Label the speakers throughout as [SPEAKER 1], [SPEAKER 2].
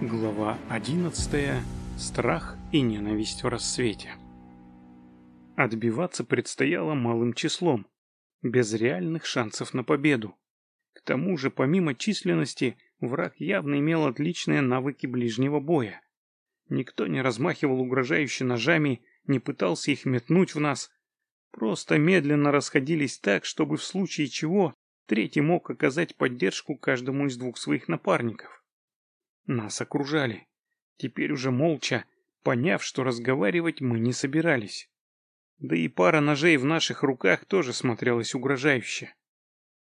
[SPEAKER 1] Глава 11. Страх и ненависть в рассвете. Отбиваться предстояло малым числом, без реальных шансов на победу. К тому же, помимо численности, враг явно имел отличные навыки ближнего боя. Никто не размахивал угрожающе ножами, не пытался их метнуть в нас. Просто медленно расходились так, чтобы в случае чего третий мог оказать поддержку каждому из двух своих напарников. Нас окружали. Теперь уже молча, поняв, что разговаривать мы не собирались. Да и пара ножей в наших руках тоже смотрелась угрожающе.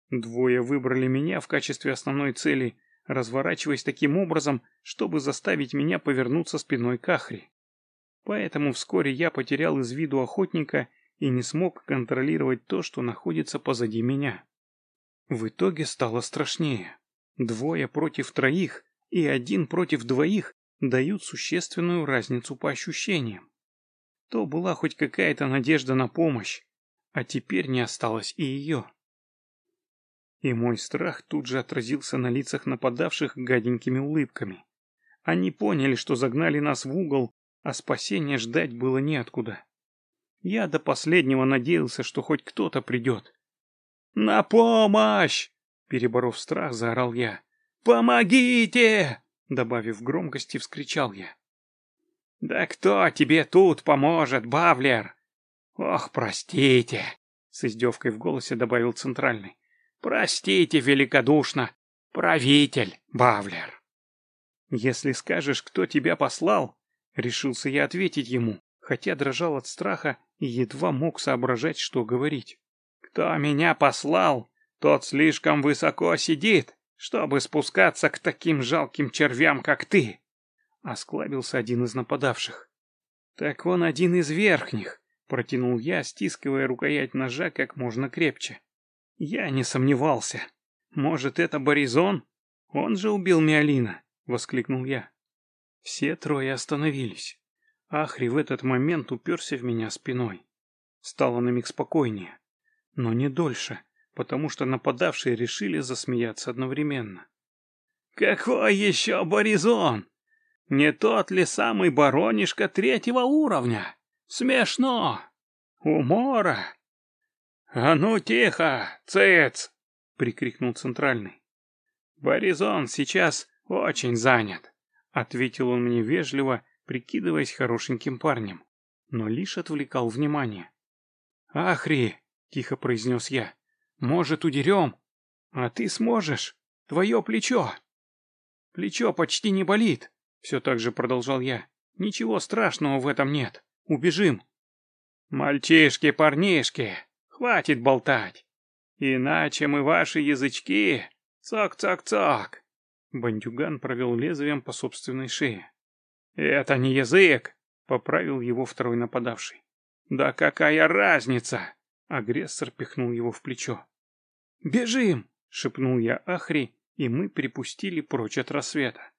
[SPEAKER 1] Двое выбрали меня в качестве основной цели, разворачиваясь таким образом, чтобы заставить меня повернуться спиной к Ахри. Поэтому вскоре я потерял из виду охотника и не смог контролировать то, что находится позади меня. В итоге стало страшнее. Двое против троих, и один против двоих дают существенную разницу по ощущениям. То была хоть какая-то надежда на помощь, а теперь не осталось и ее. И мой страх тут же отразился на лицах нападавших гаденькими улыбками. Они поняли, что загнали нас в угол, а спасения ждать было неоткуда. Я до последнего надеялся, что хоть кто-то придет. «На помощь!» — переборов страх, заорал я. «Помогите!» — добавив громкости, вскричал я. «Да кто тебе тут поможет, Бавлер?» «Ох, простите!» — с издевкой в голосе добавил центральный. «Простите великодушно, правитель Бавлер!» «Если скажешь, кто тебя послал...» — решился я ответить ему, хотя дрожал от страха и едва мог соображать, что говорить. «Кто меня послал, тот слишком высоко сидит чтобы спускаться к таким жалким червям, как ты!» — осклабился один из нападавших. «Так он один из верхних!» — протянул я, стискивая рукоять ножа как можно крепче. «Я не сомневался. Может, это Боризон? Он же убил Миолина!» — воскликнул я. Все трое остановились. Ахри в этот момент уперся в меня спиной. Стало на миг спокойнее. Но не дольше — потому что нападавшие решили засмеяться одновременно. «Какой еще Боризон? Не тот ли самый баронишка третьего уровня? Смешно! Умора!» «А ну тихо, цыц!» — прикрикнул центральный. «Боризон сейчас очень занят», — ответил он мне вежливо, прикидываясь хорошеньким парнем, но лишь отвлекал внимание. «Ахри!» — тихо произнес я. Может, удерем? А ты сможешь? Твое плечо. Плечо почти не болит, все так же продолжал я. Ничего страшного в этом нет. Убежим. Мальчишки, парнишки, хватит болтать. Иначе мы ваши язычки. Цок-цок-цок. Бандюган провел лезвием по собственной шее. Это не язык, поправил его второй нападавший. Да какая разница? Агрессор пихнул его в плечо. «Бежим!» — шепнул я Ахри, и мы припустили прочь от рассвета.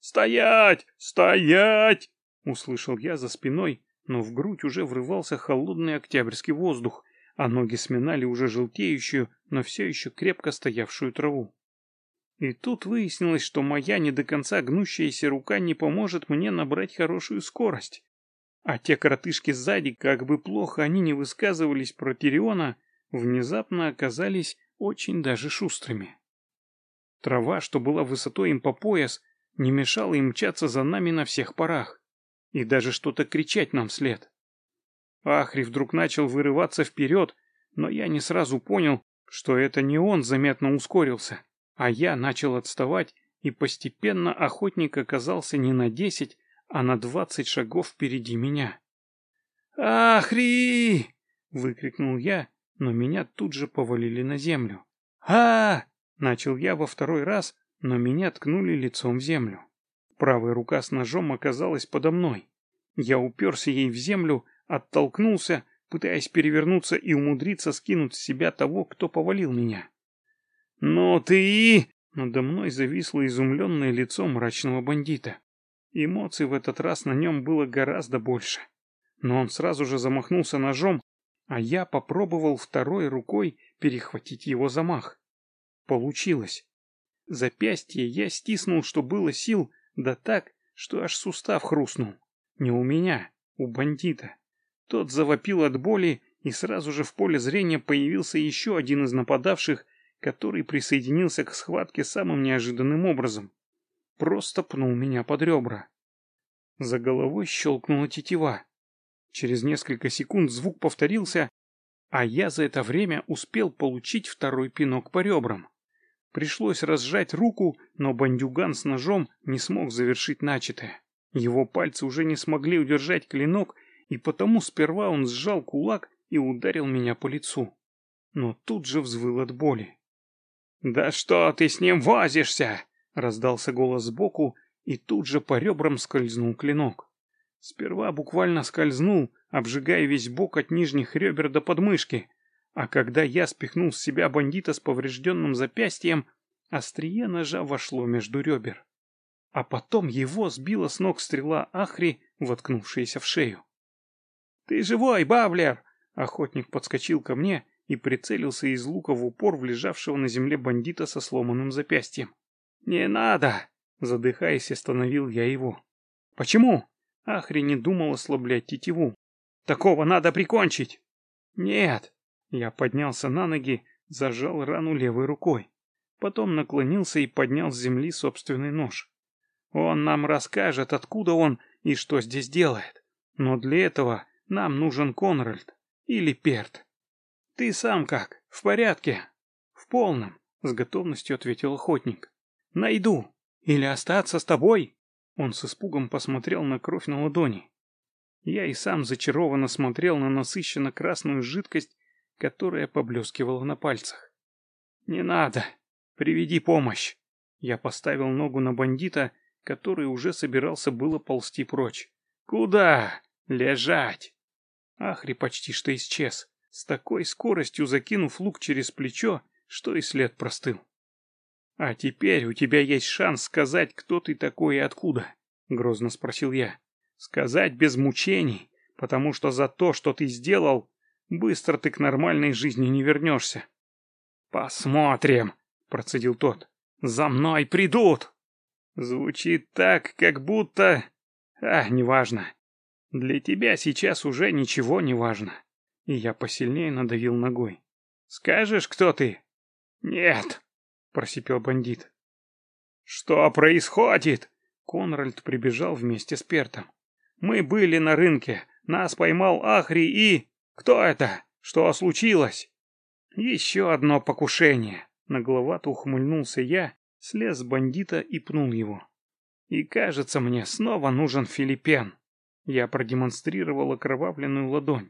[SPEAKER 1] «Стоять! Стоять!» — услышал я за спиной, но в грудь уже врывался холодный октябрьский воздух, а ноги сминали уже желтеющую, но все еще крепко стоявшую траву. И тут выяснилось, что моя не до конца гнущаяся рука не поможет мне набрать хорошую скорость. А те коротышки сзади, как бы плохо они не высказывались про Тириона, внезапно оказались очень даже шустрыми. Трава, что была высотой им по пояс, не мешала им мчаться за нами на всех парах и даже что-то кричать нам вслед. Ахри вдруг начал вырываться вперед, но я не сразу понял, что это не он заметно ускорился, а я начал отставать, и постепенно охотник оказался не на десять, а на двадцать шагов впереди меня. «Ахри!» — выкрикнул я но меня тут же повалили на землю. а, Начал я во второй раз, но меня ткнули лицом в землю. Правая рука с ножом оказалась подо мной. Я уперся ей в землю, оттолкнулся, пытаясь перевернуться и умудриться скинуть с себя того, кто повалил меня. «Ну ты...» Надо мной зависло изумленное лицо мрачного бандита. Эмоций в этот раз на нем было гораздо больше. Но он сразу же замахнулся ножом, а я попробовал второй рукой перехватить его замах. Получилось. Запястье я стиснул, что было сил, Да так, что аж сустав хрустнул. Не у меня, у бандита. Тот завопил от боли, и сразу же в поле зрения появился еще один из нападавших, который присоединился к схватке самым неожиданным образом. Просто пнул меня под ребра. За головой щелкнула тетива. Через несколько секунд звук повторился, а я за это время успел получить второй пинок по ребрам. Пришлось разжать руку, но бандюган с ножом не смог завершить начатое. Его пальцы уже не смогли удержать клинок, и потому сперва он сжал кулак и ударил меня по лицу. Но тут же взвыл от боли. «Да что ты с ним возишься?» — раздался голос сбоку, и тут же по ребрам скользнул клинок. Сперва буквально скользнул, обжигая весь бок от нижних ребер до подмышки, а когда я спихнул с себя бандита с поврежденным запястьем, острие ножа вошло между ребер. А потом его сбила с ног стрела Ахри, воткнувшаяся в шею. «Ты живой, Бавлер!» Охотник подскочил ко мне и прицелился из лука в упор в лежавшего на земле бандита со сломанным запястьем. «Не надо!» Задыхаясь, остановил я его. «Почему?» Ахри не думал ослаблять тетиву. «Такого надо прикончить!» «Нет!» Я поднялся на ноги, зажал рану левой рукой. Потом наклонился и поднял с земли собственный нож. Он нам расскажет, откуда он и что здесь делает. Но для этого нам нужен Конральд или Перт. Ты сам как? В порядке? В полном, с готовностью ответил охотник. Найду. Или остаться с тобой? Он с испугом посмотрел на кровь на ладони. Я и сам зачарованно смотрел на насыщенно красную жидкость, которая поблескивала на пальцах. «Не надо! Приведи помощь!» Я поставил ногу на бандита, который уже собирался было ползти прочь. «Куда? Лежать!» Ахри почти что исчез, с такой скоростью закинув лук через плечо, что и след простыл. «А теперь у тебя есть шанс сказать, кто ты такой и откуда?» — грозно спросил я. «Сказать без мучений, потому что за то, что ты сделал, быстро ты к нормальной жизни не вернешься». «Посмотрим», — процедил тот. «За мной придут!» Звучит так, как будто... А, неважно. Для тебя сейчас уже ничего не важно. И я посильнее надавил ногой. Скажешь, кто ты? Нет просипел бандит. «Что происходит?» Конральд прибежал вместе с Пертом. «Мы были на рынке. Нас поймал Ахри и... Кто это? Что случилось?» «Еще одно покушение!» Нагловато ухмыльнулся я, слез с бандита и пнул его. «И кажется мне, снова нужен Филиппен». Я продемонстрировал окровавленную ладонь.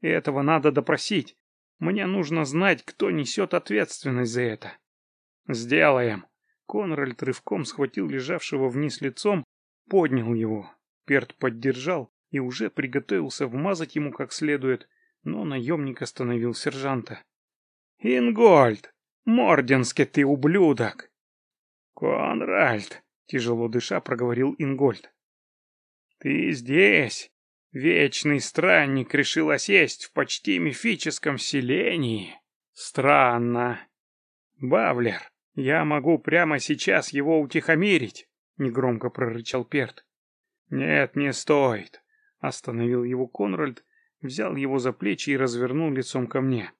[SPEAKER 1] «Этого надо допросить. Мне нужно знать, кто несет ответственность за это. «Сделаем!» Конральд рывком схватил лежавшего вниз лицом, поднял его. Перт поддержал и уже приготовился вмазать ему как следует, но наемник остановил сержанта. «Ингольд! Морденский ты ублюдок!» «Конральд!» — тяжело дыша проговорил Ингольд. «Ты здесь!» Вечный странник решил осесть в почти мифическом селении. Странно. Бавлер, я могу прямо сейчас его утихомирить, негромко прорычал Перт. Нет, не стоит, остановил его Конральд, взял его за плечи и развернул лицом ко мне.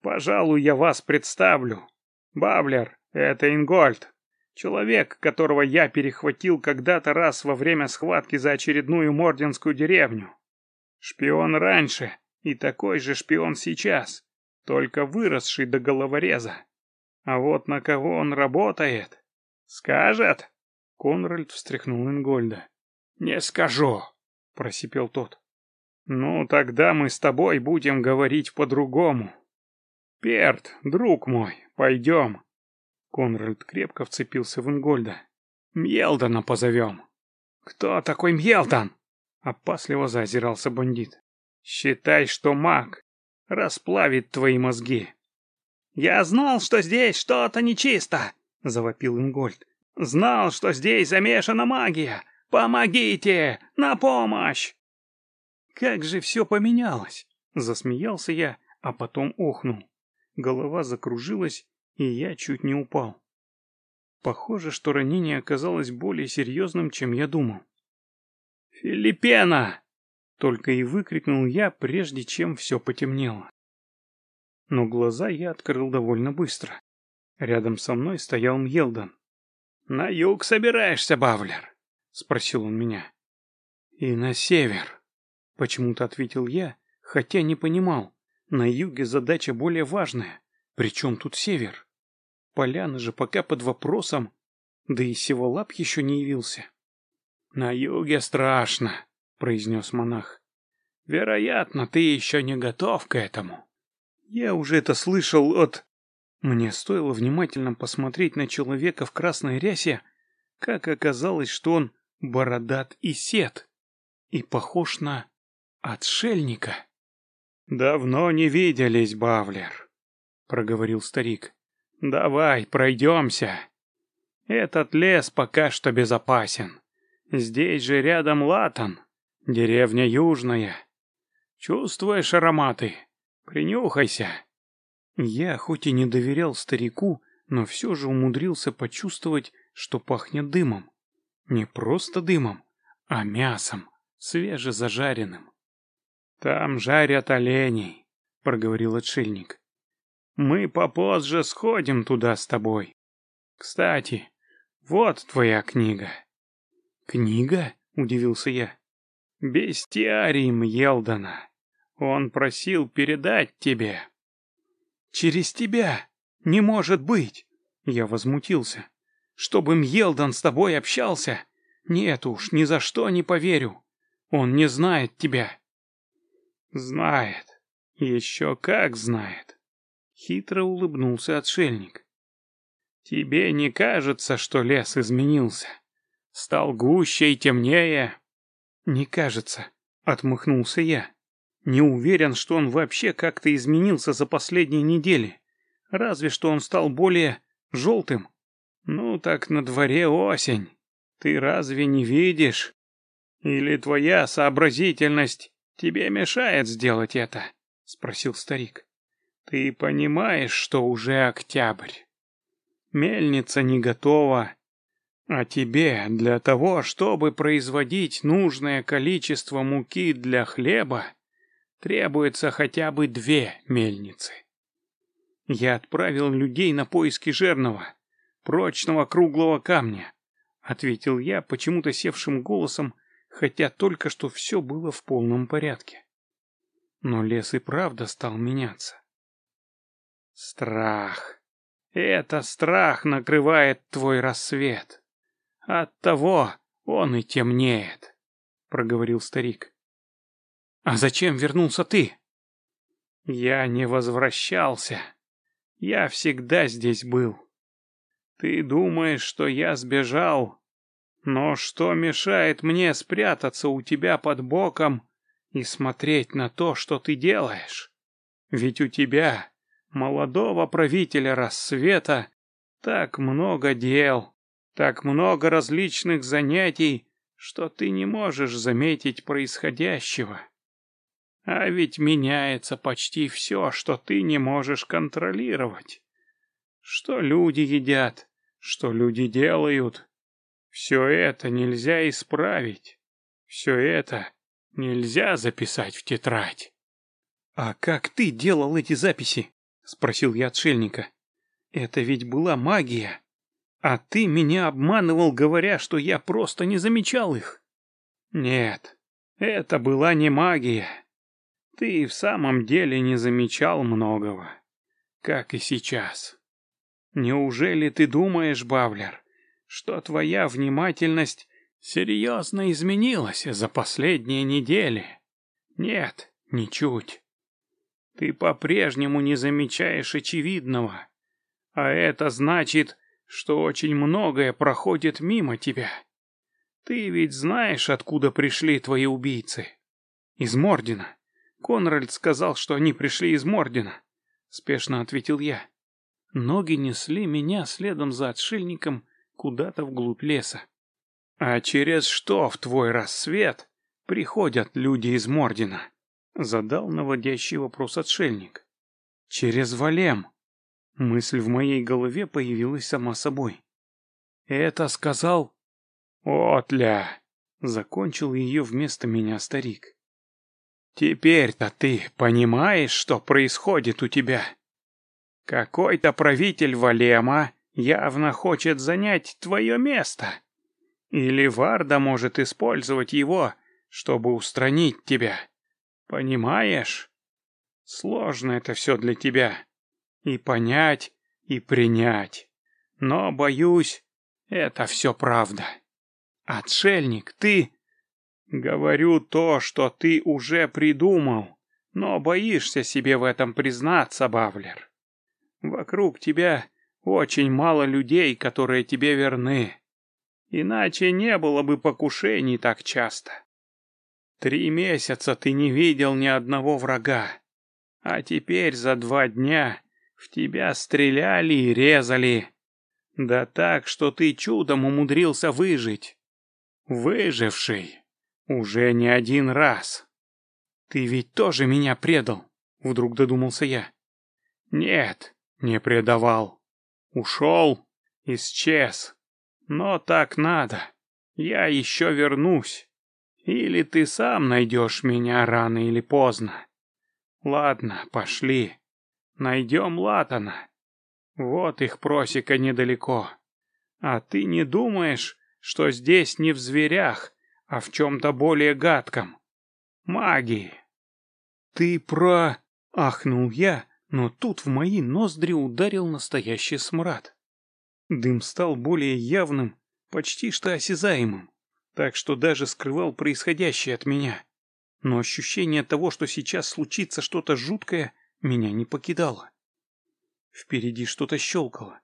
[SPEAKER 1] Пожалуй, я вас представлю. Бавлер, это Ингольд, человек, которого я перехватил когда-то раз во время схватки за очередную морденскую деревню. Шпион раньше и такой же шпион сейчас, только выросший до головореза. А вот на кого он работает? Скажет? Конральд встряхнул Ингольда. Не скажу, просипел тот. Ну, тогда мы с тобой будем говорить по-другому. Перт, друг мой, пойдем. Конральд крепко вцепился в Ингольда. Мьелдона позовем. Кто такой Мьелдон? Опасливо заозирался бандит. Считай, что маг расплавит твои мозги. «Я знал, что здесь что-то нечисто!» — завопил Ингольд. «Знал, что здесь замешана магия! Помогите! На помощь!» «Как же все поменялось!» — засмеялся я, а потом охнул. Голова закружилась, и я чуть не упал. Похоже, что ранение оказалось более серьезным, чем я думал. «Филиппена!» — только и выкрикнул я, прежде чем все потемнело. Но глаза я открыл довольно быстро. Рядом со мной стоял Мьелдан. «На юг собираешься, Бавлер?» — спросил он меня. «И на север», — почему-то ответил я, хотя не понимал. На юге задача более важная. Причем тут север? Поляна же пока под вопросом, да и Севолап еще не явился. «На юге страшно», — произнес монах. «Вероятно, ты еще не готов к этому». Я уже это слышал от... Мне стоило внимательно посмотреть на человека в красной рясе, как оказалось, что он бородат и сед, и похож на отшельника. «Давно не виделись, Бавлер», — проговорил старик. «Давай, пройдемся. Этот лес пока что безопасен. Здесь же рядом Латан, деревня Южная. Чувствуешь ароматы? Принюхайся». Я хоть и не доверял старику, но все же умудрился почувствовать, что пахнет дымом. Не просто дымом, а мясом, свежезажаренным. «Там жарят оленей», — проговорил отшельник. «Мы попозже сходим туда с тобой. Кстати, вот твоя книга». «Книга?» — удивился я. «Бестиарий Мьелдона. Он просил передать тебе». «Через тебя? Не может быть!» Я возмутился. «Чтобы Мьелдон с тобой общался? Нет уж, ни за что не поверю. Он не знает тебя». «Знает. Еще как знает!» Хитро улыбнулся отшельник. «Тебе не кажется, что лес изменился? Стал гуще и темнее?» «Не кажется», — отмахнулся я. Не уверен, что он вообще как-то изменился за последние недели. Разве что он стал более желтым. Ну так на дворе осень. Ты разве не видишь? Или твоя сообразительность тебе мешает сделать это? Спросил старик. Ты понимаешь, что уже октябрь. Мельница не готова. А тебе для того, чтобы производить нужное количество муки для хлеба, Требуется хотя бы две мельницы. Я отправил людей на поиски жерного, прочного круглого камня, ответил я почему-то севшим голосом, хотя только что все было в полном порядке. Но лес и правда стал меняться. Страх. Это страх накрывает твой рассвет. Оттого он и темнеет, проговорил старик. «А зачем вернулся ты?» «Я не возвращался. Я всегда здесь был. Ты думаешь, что я сбежал? Но что мешает мне спрятаться у тебя под боком и смотреть на то, что ты делаешь? Ведь у тебя, молодого правителя рассвета, так много дел, так много различных занятий, что ты не можешь заметить происходящего. А ведь меняется почти все, что ты не можешь контролировать. Что люди едят, что люди делают. Все это нельзя исправить. Все это нельзя записать в тетрадь. «А как ты делал эти записи?» — спросил я отшельника. «Это ведь была магия. А ты меня обманывал, говоря, что я просто не замечал их». «Нет, это была не магия. Ты в самом деле не замечал многого, как и сейчас. Неужели ты думаешь, Бавлер, что твоя внимательность серьезно изменилась за последние недели? Нет, ничуть. Ты по-прежнему не замечаешь очевидного, а это значит, что очень многое проходит мимо тебя. Ты ведь знаешь, откуда пришли твои убийцы? Из Мордина. Конральд сказал, что они пришли из Мордина, спешно ответил я. Ноги несли меня следом за отшельником куда-то вглубь леса. А через что в твой рассвет приходят люди из Мордина? Задал наводящий вопрос отшельник. Через Валем. Мысль в моей голове появилась сама собой. Это сказал... Отля! Закончил ее вместо меня старик. Теперь-то ты понимаешь, что происходит у тебя? Какой-то правитель Валема явно хочет занять твое место. Или Варда может использовать его, чтобы устранить тебя. Понимаешь? Сложно это все для тебя. И понять, и принять. Но, боюсь, это все правда. Отшельник, ты... Говорю то, что ты уже придумал, но боишься себе в этом признаться, Бавлер. Вокруг тебя очень мало людей, которые тебе верны. Иначе не было бы покушений так часто. Три месяца ты не видел ни одного врага, а теперь за два дня в тебя стреляли и резали. Да так, что ты чудом умудрился выжить. Выживший. Уже не один раз. Ты ведь тоже меня предал, вдруг додумался я. Нет, не предавал. Ушел, исчез. Но так надо. Я еще вернусь. Или ты сам найдешь меня рано или поздно. Ладно, пошли. Найдем Латана. Вот их просека недалеко. А ты не думаешь, что здесь не в зверях, а в чем-то более гадком. Магии. Ты про... Ахнул я, но тут в мои ноздри ударил настоящий смрад. Дым стал более явным, почти что осязаемым, так что даже скрывал происходящее от меня. Но ощущение того, что сейчас случится что-то жуткое, меня не покидало. Впереди что-то щелкало,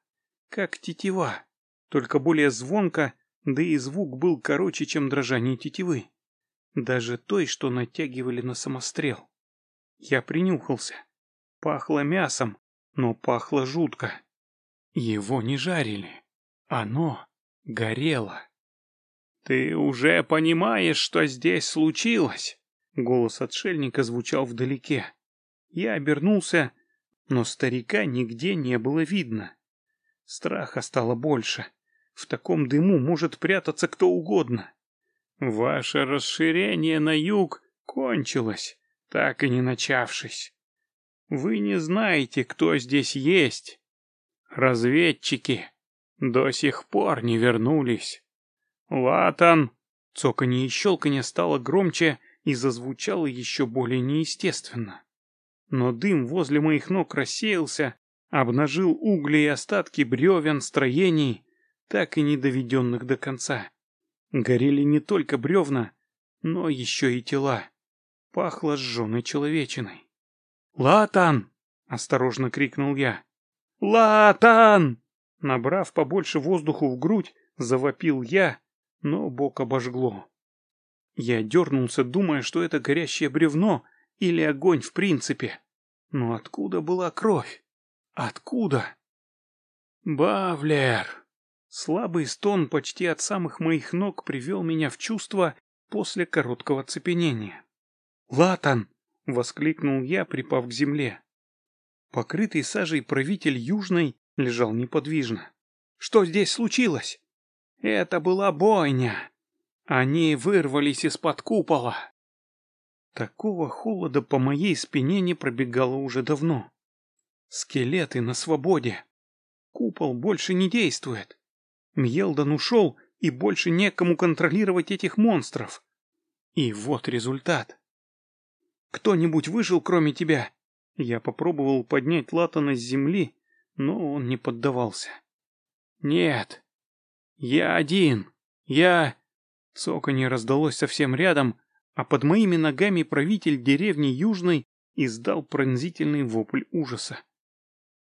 [SPEAKER 1] как тетива, только более звонко да и звук был короче, чем дрожание тетивы. Даже той, что натягивали на самострел. Я принюхался. Пахло мясом, но пахло жутко. Его не жарили. Оно горело. «Ты уже понимаешь, что здесь случилось?» Голос отшельника звучал вдалеке. Я обернулся, но старика нигде не было видно. Страха стало больше. В таком дыму может прятаться кто угодно. Ваше расширение на юг кончилось, так и не начавшись. Вы не знаете, кто здесь есть. Разведчики до сих пор не вернулись. Латан! Цоканье и щелканье стало громче и зазвучало еще более неестественно. Но дым возле моих ног рассеялся, обнажил угли и остатки бревен, строений, так и не доведенных до конца. Горели не только бревна, но еще и тела. Пахло сжженной человечиной. «Латан!» — осторожно крикнул я. «Латан!» Набрав побольше воздуху в грудь, завопил я, но бок обожгло. Я дернулся, думая, что это горящее бревно или огонь в принципе. Но откуда была кровь? Откуда? «Бавлер!» Слабый стон почти от самых моих ног привел меня в чувство после короткого цепенения. «Латан!» — воскликнул я, припав к земле. Покрытый сажей правитель Южной лежал неподвижно. «Что здесь случилось?» «Это была бойня. Они вырвались из-под купола». Такого холода по моей спине не пробегало уже давно. Скелеты на свободе. Купол больше не действует. Мьелдан ушел, и больше некому контролировать этих монстров. И вот результат. Кто-нибудь выжил, кроме тебя? Я попробовал поднять Латана с земли, но он не поддавался. Нет. Я один. Я... Цоканье раздалось совсем рядом, а под моими ногами правитель деревни Южной издал пронзительный вопль ужаса.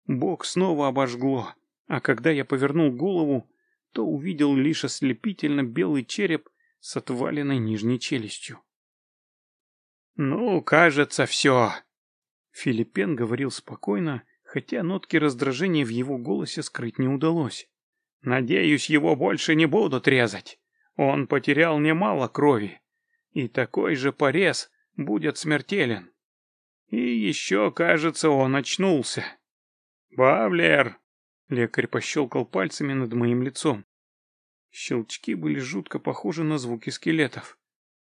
[SPEAKER 1] Бог снова обожгло, а когда я повернул голову, то увидел лишь ослепительно белый череп с отваленной нижней челюстью. «Ну, кажется, все!» Филиппен говорил спокойно, хотя нотки раздражения в его голосе скрыть не удалось. «Надеюсь, его больше не будут резать. Он потерял немало крови, и такой же порез будет смертелен. И еще, кажется, он очнулся. Бавлер!» Лекарь пощелкал пальцами над моим лицом. Щелчки были жутко похожи на звуки скелетов.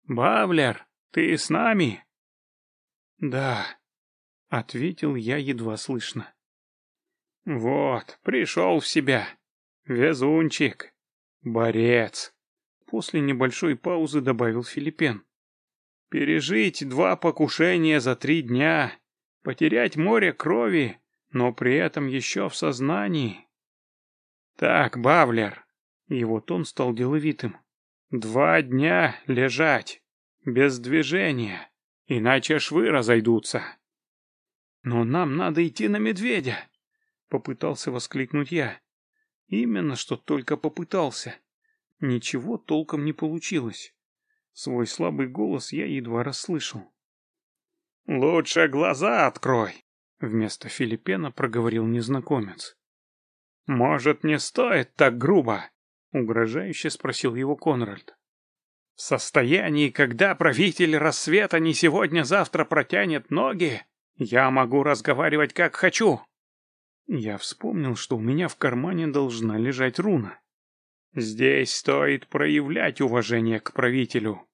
[SPEAKER 1] «Бавлер, ты с нами?» «Да», — ответил я едва слышно. «Вот, пришел в себя. Везунчик. Борец», — после небольшой паузы добавил Филиппен. «Пережить два покушения за три дня, потерять море крови, но при этом еще в сознании». «Так, Бавлер, и вот он стал деловитым. «Два дня лежать, без движения, иначе швы разойдутся». «Но нам надо идти на медведя!» — попытался воскликнуть я. Именно что только попытался. Ничего толком не получилось. Свой слабый голос я едва расслышал. «Лучше глаза открой!» — вместо Филиппена проговорил незнакомец. «Может, не стоит так грубо?» Угрожающе спросил его Конральд. В состоянии, когда правитель рассвета не сегодня-завтра протянет ноги, я могу разговаривать как хочу. Я вспомнил, что у меня в кармане должна лежать руна. Здесь стоит проявлять уважение к правителю.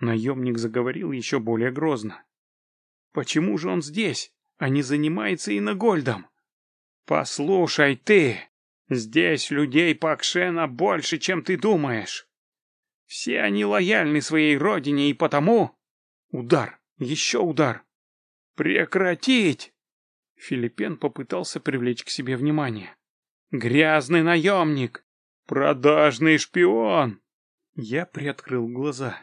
[SPEAKER 1] Наемник заговорил еще более грозно. Почему же он здесь, а не занимается Иногольдом? Послушай ты, Здесь людей Пакшена больше, чем ты думаешь. Все они лояльны своей родине и потому... Удар, еще удар. Прекратить! Филиппен попытался привлечь к себе внимание. Грязный наемник! Продажный шпион! Я приоткрыл глаза.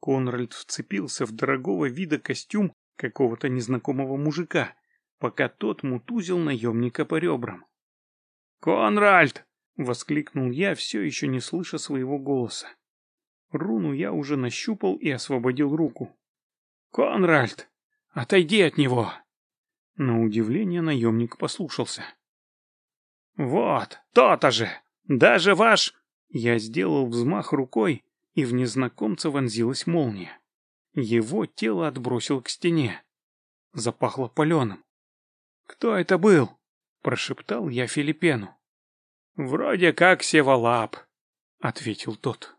[SPEAKER 1] Конральд вцепился в дорогого вида костюм какого-то незнакомого мужика, пока тот мутузил наемника по ребрам. «Конральд!» — воскликнул я, все еще не слыша своего голоса. Руну я уже нащупал и освободил руку. «Конральд! Отойди от него!» На удивление наемник послушался. «Вот, то-то же! Даже ваш...» Я сделал взмах рукой, и в незнакомца вонзилась молния. Его тело отбросил к стене. Запахло паленым. «Кто это был?» — прошептал я Филиппену. «Вроде как Севалап», — ответил тот.